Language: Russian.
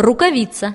рукавица.